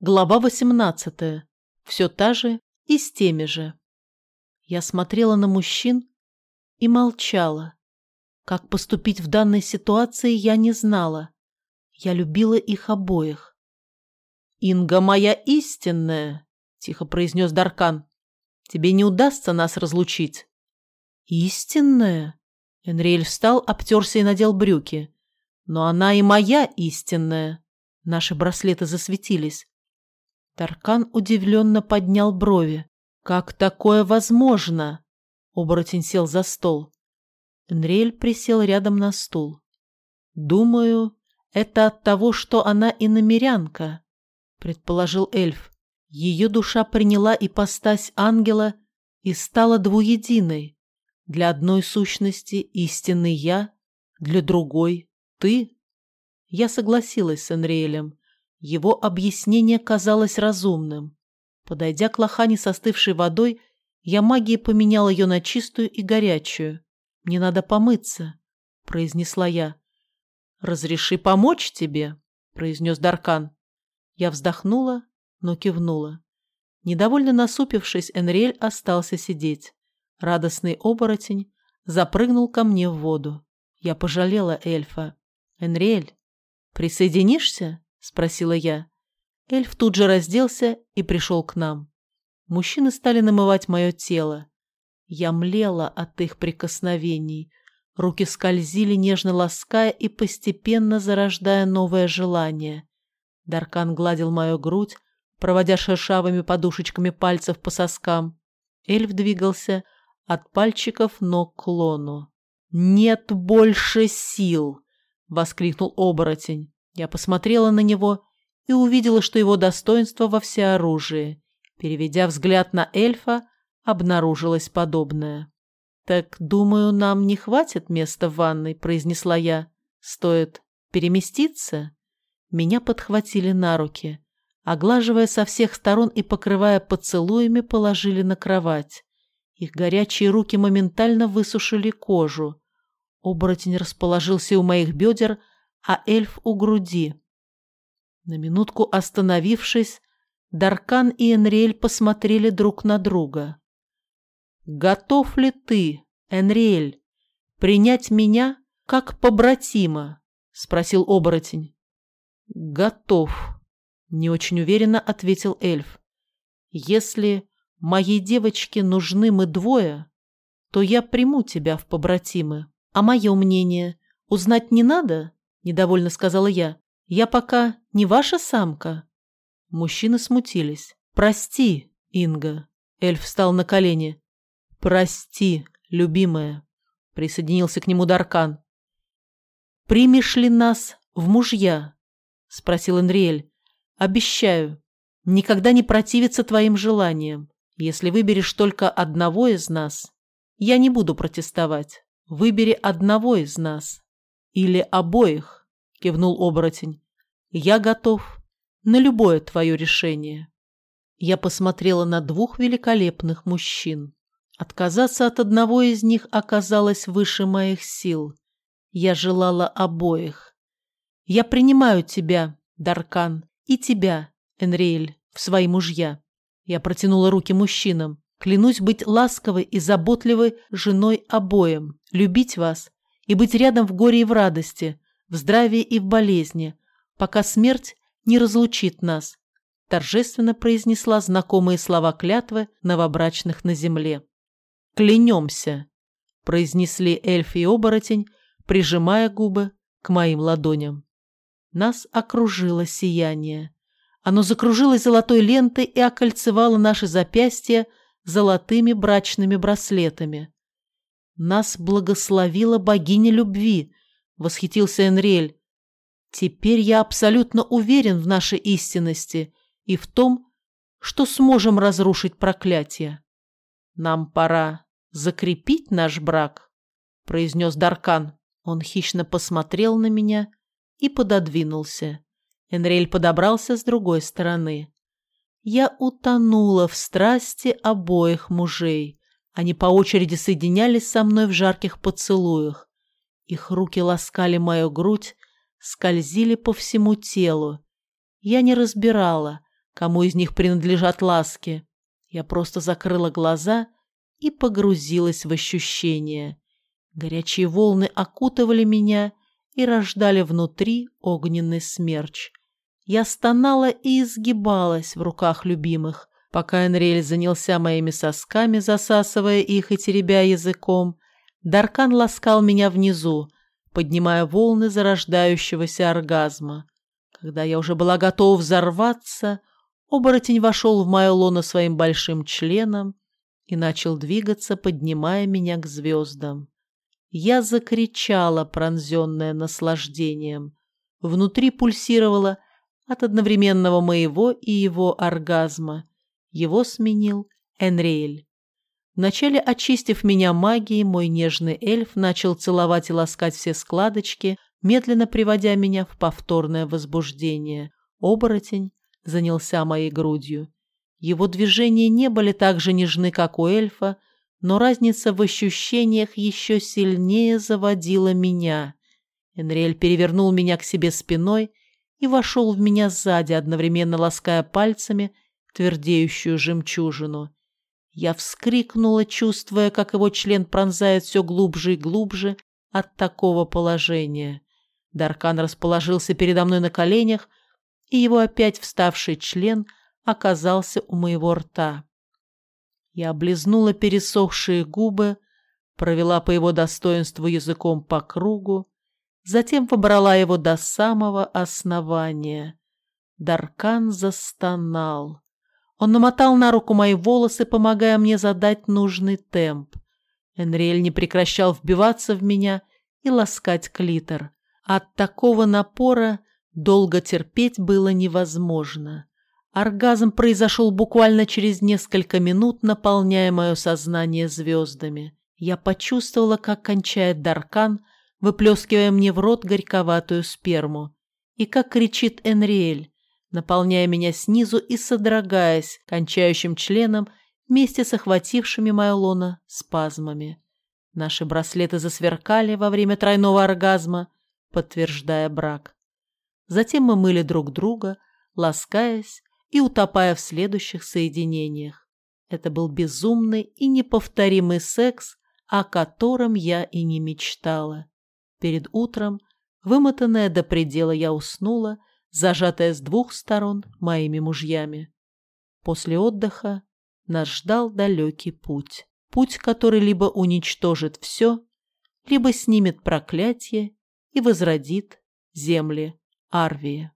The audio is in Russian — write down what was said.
Глава 18. Все та же и с теми же. Я смотрела на мужчин и молчала. Как поступить в данной ситуации, я не знала. Я любила их обоих. «Инга моя истинная», — тихо произнес Даркан. «Тебе не удастся нас разлучить». «Истинная?» Энриэль встал, обтерся и надел брюки. «Но она и моя истинная». Наши браслеты засветились. Таркан удивленно поднял брови. «Как такое возможно?» Оборотень сел за стол. Энриэль присел рядом на стул. «Думаю, это от того, что она иномерянка», — предположил эльф. Ее душа приняла ипостась ангела и стала двуединой. Для одной сущности истинный я, для другой — ты. Я согласилась с Энриэлем. Его объяснение казалось разумным. Подойдя к лохане со остывшей водой, я магией поменял ее на чистую и горячую. «Мне надо помыться», — произнесла я. «Разреши помочь тебе», — произнес Даркан. Я вздохнула, но кивнула. Недовольно насупившись, Энриэль остался сидеть. Радостный оборотень запрыгнул ко мне в воду. Я пожалела эльфа. «Энриэль, присоединишься?» Спросила я. Эльф тут же разделся и пришел к нам. Мужчины стали намывать мое тело. Я млела от их прикосновений. Руки скользили, нежно лаская и постепенно зарождая новое желание. Даркан гладил мою грудь, проводя шершавыми подушечками пальцев по соскам. Эльф двигался от пальчиков ног к лону. «Нет больше сил!» — воскликнул оборотень. Я посмотрела на него и увидела, что его достоинство во всеоружии. Переведя взгляд на эльфа, обнаружилось подобное. «Так, думаю, нам не хватит места в ванной», — произнесла я. «Стоит переместиться?» Меня подхватили на руки. Оглаживая со всех сторон и покрывая поцелуями, положили на кровать. Их горячие руки моментально высушили кожу. Оборотень расположился у моих бедер, а эльф у груди. На минутку остановившись, Даркан и Энриэль посмотрели друг на друга. «Готов ли ты, Энриэль, принять меня как побратима?» — спросил оборотень. «Готов», — не очень уверенно ответил эльф. «Если моей девочке нужны мы двое, то я приму тебя в побратимы. А мое мнение узнать не надо?» Недовольно сказала я. Я пока не ваша самка. Мужчины смутились. Прости, Инга. Эльф встал на колени. Прости, любимая. Присоединился к нему Даркан. Примешь ли нас в мужья? Спросил Энриэль. Обещаю, никогда не противиться твоим желаниям. Если выберешь только одного из нас, я не буду протестовать. Выбери одного из нас. Или обоих, кивнул оборотень. Я готов на любое твое решение. Я посмотрела на двух великолепных мужчин. Отказаться от одного из них оказалось выше моих сил. Я желала обоих. Я принимаю тебя, Даркан, и тебя, Энриэль, в свои мужья. Я протянула руки мужчинам. Клянусь быть ласковой и заботливой женой обоим, любить вас и быть рядом в горе и в радости, в здравии и в болезни, пока смерть не разлучит нас», торжественно произнесла знакомые слова клятвы новобрачных на земле. «Клянемся», – произнесли эльф и оборотень, прижимая губы к моим ладоням. Нас окружило сияние. Оно закружилось золотой лентой и окольцевало наши запястья золотыми брачными браслетами. Нас благословила богиня любви, восхитился Энриэль. Теперь я абсолютно уверен в нашей истинности и в том, что сможем разрушить проклятие. Нам пора закрепить наш брак, произнес Даркан. Он хищно посмотрел на меня и пододвинулся. Энриэль подобрался с другой стороны. Я утонула в страсти обоих мужей. Они по очереди соединялись со мной в жарких поцелуях. Их руки ласкали мою грудь, скользили по всему телу. Я не разбирала, кому из них принадлежат ласки. Я просто закрыла глаза и погрузилась в ощущения. Горячие волны окутывали меня и рождали внутри огненный смерч. Я стонала и изгибалась в руках любимых, пока Энриэль занялся моими сосками, засасывая их и теребя языком. Даркан ласкал меня внизу, поднимая волны зарождающегося оргазма. Когда я уже была готова взорваться, оборотень вошел в мое лоно своим большим членом и начал двигаться, поднимая меня к звездам. Я закричала, пронзенная наслаждением. Внутри пульсировало от одновременного моего и его оргазма. Его сменил Энриэль. Вначале очистив меня магией, мой нежный эльф начал целовать и ласкать все складочки, медленно приводя меня в повторное возбуждение. Оборотень занялся моей грудью. Его движения не были так же нежны, как у эльфа, но разница в ощущениях еще сильнее заводила меня. Энриэль перевернул меня к себе спиной и вошел в меня сзади, одновременно лаская пальцами твердеющую жемчужину. Я вскрикнула, чувствуя, как его член пронзает все глубже и глубже от такого положения. Даркан расположился передо мной на коленях, и его опять вставший член оказался у моего рта. Я облизнула пересохшие губы, провела по его достоинству языком по кругу, затем побрала его до самого основания. Даркан застонал. Он намотал на руку мои волосы, помогая мне задать нужный темп. Энриэль не прекращал вбиваться в меня и ласкать клитор. От такого напора долго терпеть было невозможно. Оргазм произошел буквально через несколько минут, наполняя мое сознание звездами. Я почувствовала, как кончает Даркан, выплескивая мне в рот горьковатую сперму. И как кричит Энриэль, наполняя меня снизу и содрогаясь кончающим членом вместе с охватившими мое лоно спазмами. Наши браслеты засверкали во время тройного оргазма, подтверждая брак. Затем мы мыли друг друга, ласкаясь и утопая в следующих соединениях. Это был безумный и неповторимый секс, о котором я и не мечтала. Перед утром, вымотанная до предела, я уснула, зажатая с двух сторон моими мужьями. После отдыха нас ждал далекий путь. Путь, который либо уничтожит все, либо снимет проклятие и возродит земли Арвии.